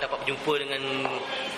dapat berjumpa dengan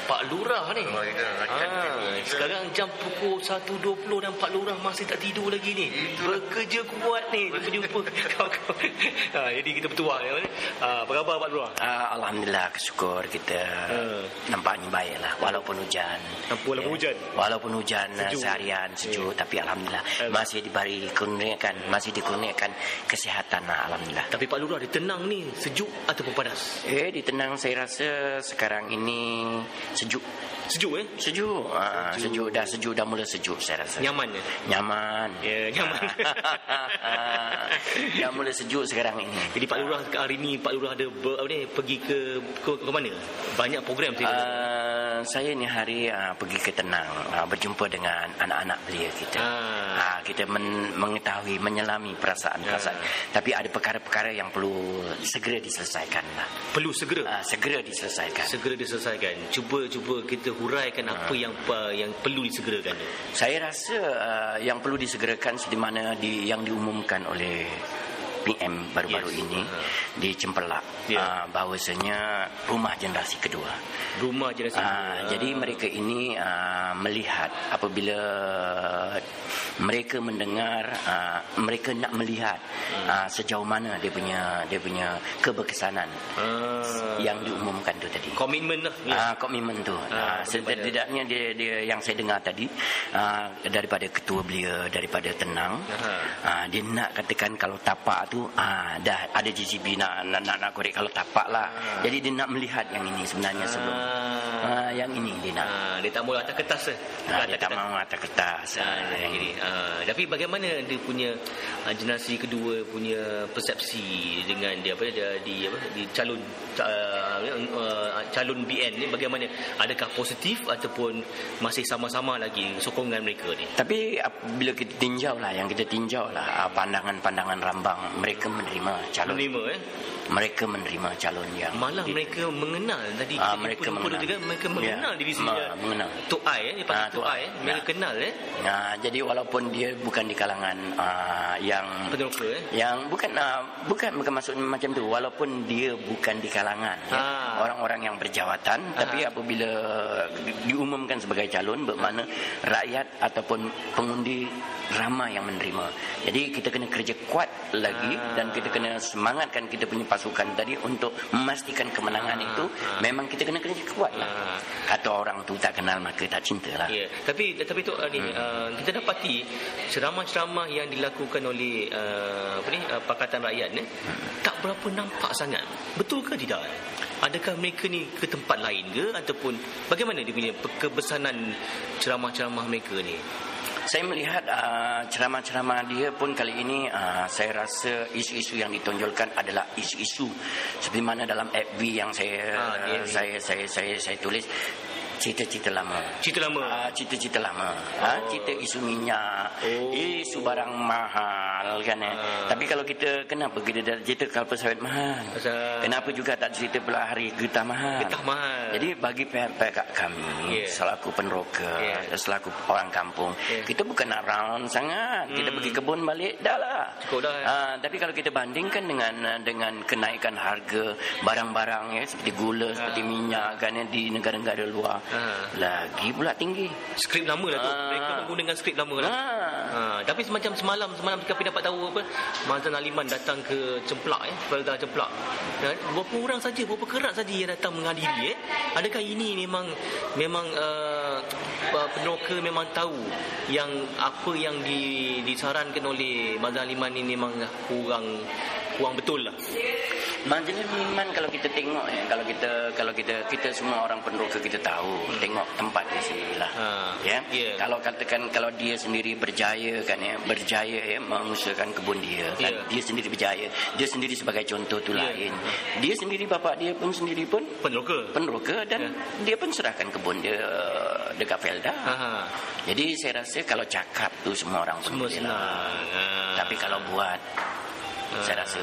Pak Lurah ni. Ya, Ah, kita. sekarang jam pukul 1.20 dan Pak Lurah masih tak tidur lagi ni. Bekerja kuat ni berjumpa kawan-kawan. Ha, jadi kita bertuah ya. Ha, apa khabar Pak Lurah? Ah, Alhamdulillah syukur kita Ah. nampaknya baik lah walaupun hujan. Walaupun hujan? Walaupun hujan Sejuk. sejuk. seharian sejuk tapi alhamdulillah Alhamdulillah. masih diberi kurniakan masih dikurniakan kesihatan lah alhamdulillah. Tapi Pak Lurah dia tenang ni sejuk ataupun panas? Eh di tenang saya rasa sekarang ini sejuk. Sejuk eh? Sejuk. Ah, sejuk dah sejuk dah mula sejuk saya rasa. Nyaman ya? Nyaman. Ya, nyaman. dah mula sejuk sekarang ini. Jadi Pak Lurah hari ni Pak Lurah ada ber, apa ni pergi ke ke, ke mana? Banyak program saya. dengar. Uh, saya ni hari uh, pergi ke Tenang uh, berjumpa dengan anak-anak belia kita. Ah. Uh, kita men- mengetahui menyelami perasaan-perasaan. Tapi ada perkara-perkara yang perlu segera diselesaikan lah. Perlu segera. Uh, segera diselesaikan. segera diselesaikan. Cuba cuba kita huraikan apa yang apa yang perlu disegerakan. Saya rasa uh, yang perlu disegerakan seperti mana di, yang diumumkan oleh PM baru-baru Yes. ini Uh-huh. di Cempelak Yeah. uh, bahawasanya rumah generasi kedua. Rumah generasi Ah, kedua. jadi mereka ini ah, melihat apabila mereka mendengar ah, mereka nak melihat Hmm. ah, sejauh mana dia punya dia punya keberkesanan ah, yang diumumkan tu tadi. komitmen lah. Ya. Ah, komitmen tu. Ah, Ah, setidaknya dia dia yang saya dengar tadi ah, daripada ketua belia daripada tenang Aha. ah, dia nak katakan kalau tapak tu ah, dah ada GCB nak nak nak, nak korek kalau tapak lah. Jadi dia nak melihat yang ini sebenarnya sebelum. Ah, yang ini dia nak. Ah, dia tak mau atas kertas eh. Ah, Atas dia tak kertas. mahu atas kertas. Ah, Ah, yang ini. Ah, tapi bagaimana dia punya ah, generasi kedua punya persepsi dengan dia apa dia di apa di calon ah, ah, calon BN ni bagaimana adakah positif ataupun masih sama-sama lagi sokongan mereka ni Tapi bila kita tinjau lah, yang kita tinjau lah ah, pandangan-pandangan rambang, mereka menerima calon. menerima eh Mereka menerima calon yang malah di- mereka mengenal tadi. Ah, kita mereka mengenal. juga mereka Ya, mengenal diri ma- sendiri. mengenal. Tok Ai eh Ah, Tok Tok Ai. Eh. Mereka Ya. kenal eh. Ah, jadi walaupun dia bukan di kalangan ah, yang peneroka eh. yang bukan ah, bukan bukan maksud macam tu. Walaupun dia bukan di kalangan ya, Ah. orang-orang yang berjawatan tapi apabila di- diumumkan sebagai calon bermakna rakyat ataupun pengundi ramai yang menerima jadi kita kena kerja kuat lagi Ah. dan kita kena semangatkan kita punya pasukan tadi untuk memastikan kemenangan itu memang kita kena kerja kuat lah Ah. kata orang tu tak kenal maka tak cinta lah Ya, tapi tapi tu uh, ni Hmm. uh, kita dapati ceramah-ceramah yang dilakukan oleh uh, apa ni uh, Pakatan Rakyat ni tak berapa nampak sangat. Betul ke tidak? Adakah mereka ni ke tempat lain ke ataupun bagaimana dia punya kebesanan ceramah-ceramah mereka ni? Saya melihat uh, ceramah-ceramah dia pun kali ini uh, saya rasa isu-isu yang ditonjolkan adalah isu-isu seperti mana dalam FB yang saya Ah, dia- saya, saya saya saya tulis cerita-cerita lama. Cerita lama. Ah, cerita-cerita lama. Ah, cerita isu minyak, Oh. isu barang mahal kan eh. Ah. Tapi kalau kita kenapa kita dah cerita kalpa sawit mahal? Pasal- Kenapa juga tak cerita pula hari getah mahal? Getah mahal. Jadi bagi pihak-pihak kami Yeah. selaku peneroka, Yeah. selaku orang kampung, Yeah. kita bukan nak round sangat. Kita Hmm. pergi kebun balik dah lah. Cukup dah, ya. Ah, tapi kalau kita bandingkan dengan dengan kenaikan harga barang-barang ya seperti gula, seperti minyak kan ya, di negara-negara luar, Ah. lagi pula tinggi. Skrip lama lah tu. Ah. Mereka menggunakan skrip lama lah. Ah. Ha, tapi semacam semalam semalam kami dapat tahu apa Mazan Aliman datang ke Cemplak eh Pelda Cemplak. Ya, berapa orang saja berapa kerat saja yang datang menghadiri eh. Adakah ini memang memang uh, peneroka memang tahu yang apa yang di, disarankan oleh Mazan Aliman ini memang kurang kurang betul lah. Majlis Iman kalau kita tengok ya, kalau kita kalau kita kita semua orang peneroka kita tahu tengok tempat dia sendiri lah. Ha, Ya. ya. Kalau katakan kalau dia sendiri berjaya kan ya, berjaya ya mengusahakan kebun dia kan. Ya. Dia sendiri berjaya. Dia sendiri sebagai contoh tu Ya. lain. Dia sendiri bapa dia pun sendiri pun Peneroka. peneroka dan Ya. dia pun serahkan kebun dia uh, dekat Felda. Ha, ha. Jadi saya rasa kalau cakap tu semua orang Semua boleh senang. lah. Ha. Tapi kalau buat saya rasa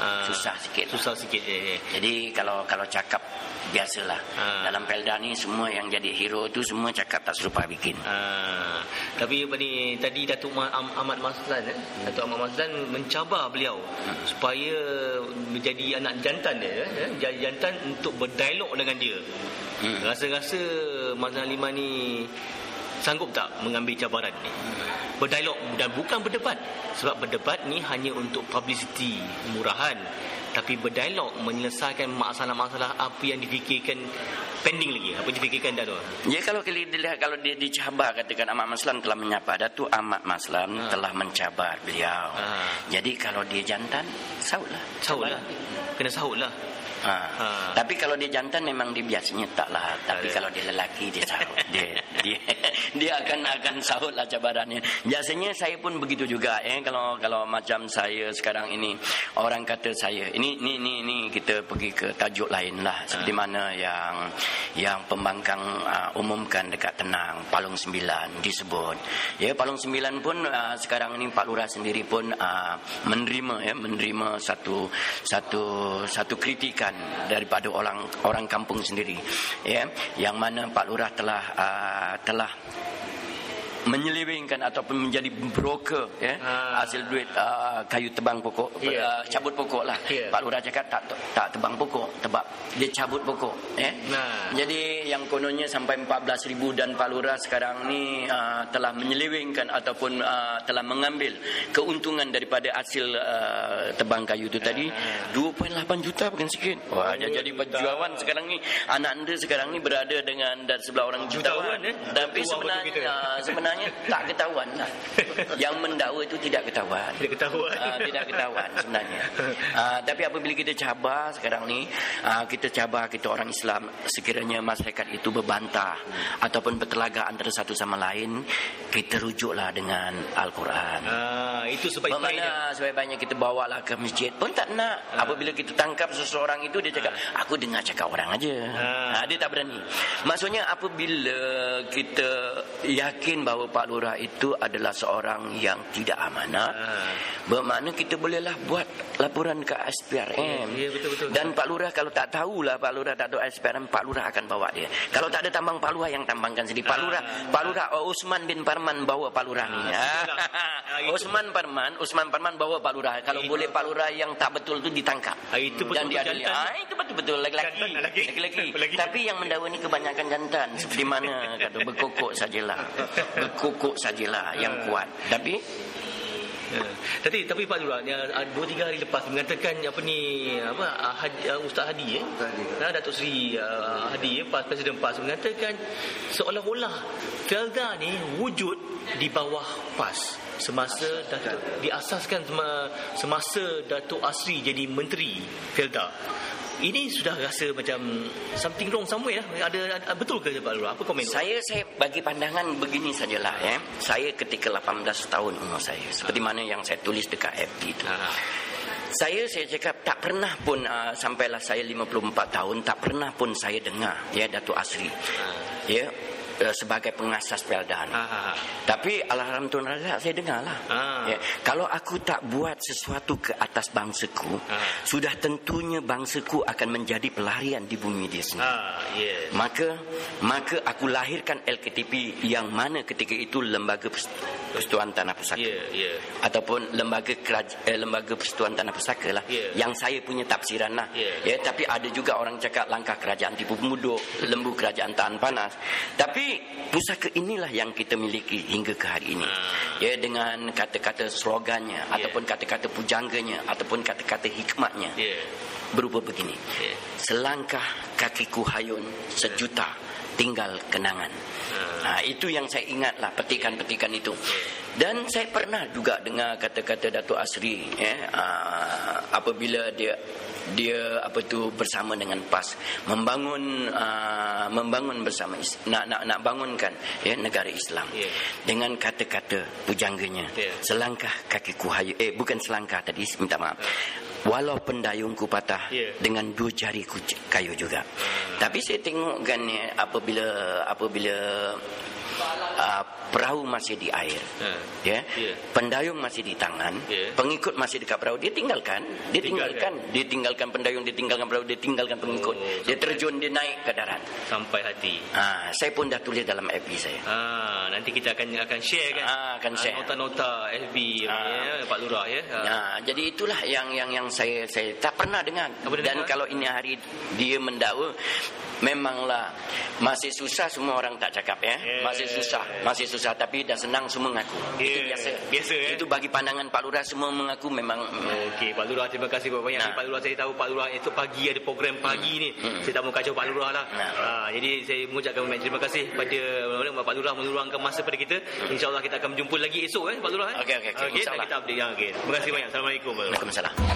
ha, susah sikit lah. Susah sikit eh. eh. Jadi kalau kalau cakap biasalah. Ha. Dalam Pelda ni semua yang jadi hero tu semua cakap tak serupa bikin. Ah, Tapi ni tadi Datuk Ahmad Maslan eh? Datuk Ahmad Maslan mencabar beliau supaya menjadi anak jantan dia eh? jadi jantan untuk berdialog dengan dia. Hmm. Rasa-rasa Mazlan Liman ni sanggup tak mengambil cabaran ni? Berdialog dan bukan berdebat. Sebab berdebat ni hanya untuk publicity murahan. Tapi berdialog menyelesaikan masalah-masalah apa yang difikirkan pending lagi. Apa yang difikirkan dah tu. Ya kalau kita dilihat kalau dia dicabar katakan Ahmad Maslan telah menyapa Datuk Ahmad Maslan Ha. telah mencabar beliau. Ha. Jadi kalau dia jantan sautlah. Sahut lah. Kena sahut lah. Ha. Ha. Tapi kalau dia jantan memang dia biasanya taklah. Tapi ada. kalau dia lelaki dia sahut. dia dia dia akan akan sahutlah cabarannya. Biasanya saya pun begitu juga eh kalau kalau macam saya sekarang ini orang kata saya ini ni ni ni kita pergi ke tajuk lain lah seperti mana yang yang pembangkang uh, umumkan dekat Tenang Palung Sembilan disebut. Ya Palung Sembilan pun uh, sekarang ini Pak Lurah sendiri pun uh, menerima ya menerima satu satu satu kritikan daripada orang orang kampung sendiri ya. Yang mana Pak Lurah telah uh, telah menyelewengkan ataupun menjadi broker ya Ah. hasil duit uh, kayu tebang pokok Ya. uh, cabut pokok lah Ya. Pak Lurah cakap tak tak tebang pokok tebak dia cabut pokok ya Nah. jadi yang kononnya sampai 14,000 dan Pak Lurah sekarang ni uh, telah menyelewengkan ataupun uh, telah mengambil keuntungan daripada hasil uh, tebang kayu itu tadi 2.8 juta bukan sikit. Wah, dia jadi berjuawan sekarang ni anak anda sekarang ni berada dengan dan sebelah orang Jutawan, jutawan. eh? Tapi sebenarnya uh, sebenarnya tak ketahuan lah. Yang mendakwa itu tidak ketahuan. Tidak ketahuan. Ah, tidak ketahuan sebenarnya. Ah, tapi apabila kita cabar sekarang ni, ah, kita cabar kita orang Islam sekiranya masyarakat itu berbantah ataupun bertelaga antara satu sama lain, kita rujuklah dengan Al-Quran. Ah, itu sebaik-baiknya. Bagaimana sebaik-baiknya kita bawalah ke masjid pun tak nak. Apabila kita tangkap seseorang itu dia cakap, aku dengar cakap orang aja. Ah. Ha, dia tak berani. Maksudnya apabila kita yakin bahawa Pak Lurah itu adalah seorang yang tidak amanah, Ah. bermakna kita bolehlah buat laporan ke SPRM. Ya, ya, betul-betul. Dan Pak Lurah kalau tak tahulah Pak Lurah tak tahu SPRM, Pak Lurah akan bawa dia. Kalau tak ada tambang Pak Lurah yang tambangkan sendiri. Pak Ah. Lurah, Pak Lurah oh, Usman bin Parman bawa Pak Lurah ni. Ah, itu. Usman Parman, Usman Parman bawa Pak Lurah. Kalau Itu. boleh Pak Lurah yang tak betul tu ditangkap. Ah, itu Dan betul-betul diadili. Ah, itu betul-betul lagi. Lelaki. Tapi yang mendakwa ni kebanyakan jantan. Seperti mana kata berkokok sajalah. Berkokok sajalah yang kuat. Tapi Ya. Tapi tapi Pak Lurah yang ah, dua tiga hari lepas mengatakan apa ni apa ah, Hadi, ah, Ustaz Hadi eh. Nah, Datuk Seri ah, Hadi eh, PAS Presiden PAS mengatakan seolah-olah Felda ni wujud di bawah PAS semasa Datuk diasaskan sema- semasa Datuk Asri jadi menteri Felda. Ini sudah rasa macam something wrong somewhere lah. Ada, ada betul ke Pak Lurah? Apa komen? Saya saya bagi pandangan begini sajalah ya. Saya ketika 18 tahun umur saya seperti mana yang saya tulis dekat FB itu. Ah. Saya saya cakap tak pernah pun uh, sampailah saya 54 tahun tak pernah pun saya dengar ya Datuk Asri. Ya uh, sebagai pengasas Peldan. Ah. Tapi alhamdulillah saya dengar lah. Ah. Ya, kalau aku tak buat sesuatu ke atas bangsaku, Ah. sudah tentunya bangsaku akan menjadi pelarian di bumi dia sendiri. Ah, yes. Maka maka aku lahirkan LKTP yang mana ketika itu lembaga Pers- persatuan tanah pusaka Ya, ya. ataupun lembaga keraj- eh, lembaga persatuan tanah pusaka lah Ya. yang saya punya tafsiran lah Ya. ya tapi ada juga orang cakap langkah kerajaan tipu penduduk lembu kerajaan tahan panas tapi pusaka inilah yang kita miliki hingga ke hari ini Ah. ya dengan kata-kata slogannya ataupun kata-kata pujangganya ataupun kata-kata hikmatnya Ya. berupa begini Ya. selangkah kakiku hayun sejuta tinggal kenangan. Nah, itu yang saya ingatlah petikan-petikan itu. Dan saya pernah juga dengar kata-kata Datuk Asri ya uh, apabila dia dia apa tu bersama dengan PAS. Membangun uh, membangun bersama nak nak nak bangunkan ya negara Islam. Ya. dengan kata-kata pujangganya. Ya. selangkah kakiku hayu. Eh bukan selangkah tadi minta maaf. Walau pendayungku patah Ya. dengan dua jariku j- kayu juga. Tapi saya tengok kan ya, apabila apabila uh, uh, perahu masih di air. Ha. Ya. Ya. Pendayung masih di tangan, Ya. pengikut masih dekat perahu. Dia tinggalkan, dia tinggalkan, dia tinggalkan pendayung, dia tinggalkan perahu, dia tinggalkan pengikut. Oh, dia terjun, dia naik ke darat. Sampai hati. Ah, saya pun dah tulis dalam FB saya. Ah, nanti kita akan akan share kan. Ah, akan share. nota-nota FB Ah. ya, Pak Lurah ya. Ah. Ya, jadi itulah yang yang yang saya saya tak pernah dengar. Tak pernah Dan dengar? kalau ini hari dia mendakwa memanglah masih susah semua orang tak cakap ya. Yeah. Masih susah, masih susah tapi dah senang semua mengaku. Itu Yeah. biasa. Biasa, eh? Itu bagi pandangan Pak Lurah semua mengaku memang Okey, Pak Lurah terima kasih banyak. Nah. Pak Lurah saya tahu Pak Lurah esok pagi ada program pagi ni. Hmm. Saya tak mau kacau Pak Lurah lah. Nah. Ha, jadi saya mengucapkan banyak terima kasih kepada Pak Lurah meluangkan masa pada kita. InsyaAllah kita akan berjumpa lagi esok eh Pak Lurah. Eh? Okey, okey, okey. Okey, dan InsyaAllah. kita update yang okey. Terima kasih banyak. Assalamualaikum. Waalaikumsalam.